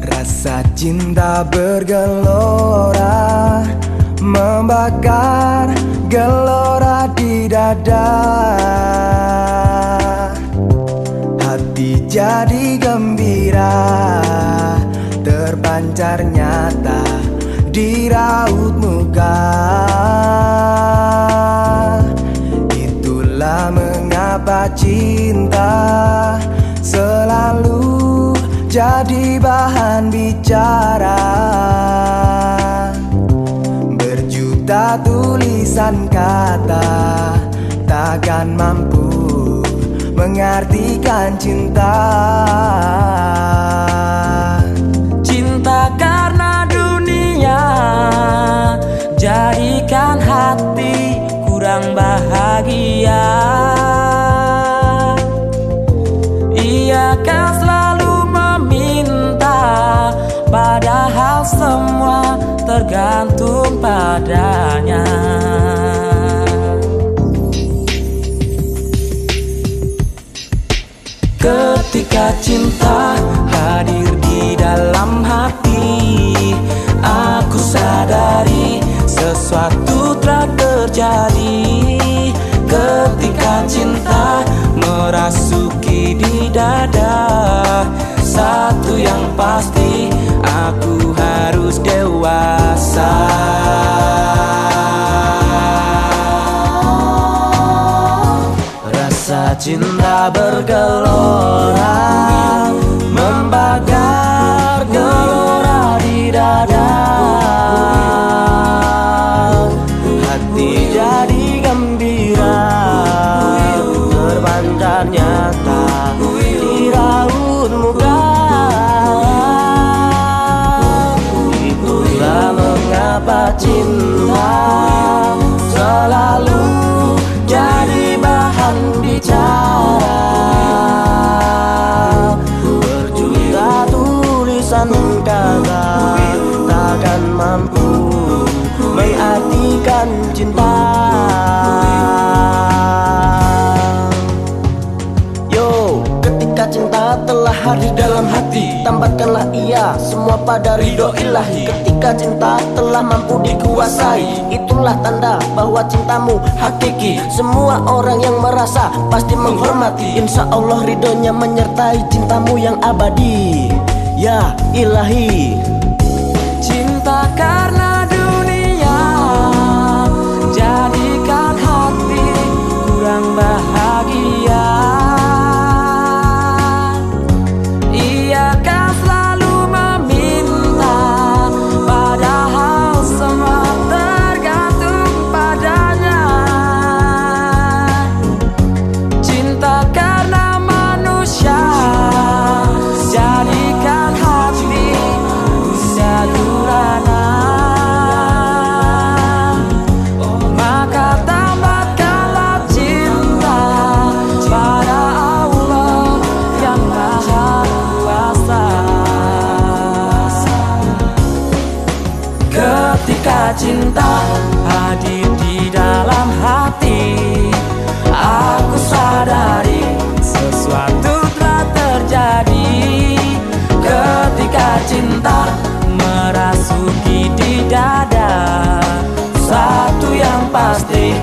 Rasa cinta bergelora Membakar gelora di dada. Hati jadi gembira. Terpancar nyata di raut muka. Itulah mengapa cinta selalu jadi bahan bicara tulisan kata takkan mampu mengartikan cinta. Cinta karena dunia Jadikan hati kurang bahagia. Ia kan selalu meminta Padahal semua tergantung padanya. Ketika cinta hadir di dalam hati Aku sadari sesuatu telah terjadi. Ketika cinta merasuki di dada Satu yang pasti aku harus dewasa cinta bergelora Membakar gelora di dada. Hati jadi gembira Terpancar nyata di raut muka. Itulah mengapa cinta cinta. Yo, ketika cinta telah hadir dalam hati Tambatkanlah ia semua pada ridho ilahi. Ketika cinta telah mampu dikuasai Itulah tanda bahwa cintamu hakiki. Semua orang yang merasa pasti menghormati. Insya Allah ridhonya menyertai cintamu yang abadi. Ya ilahi. Cinta karena cinta hadir di dalam hati. Aku sadari sesuatu telah terjadi. Ketika cinta merasuki di dada Satu yang pasti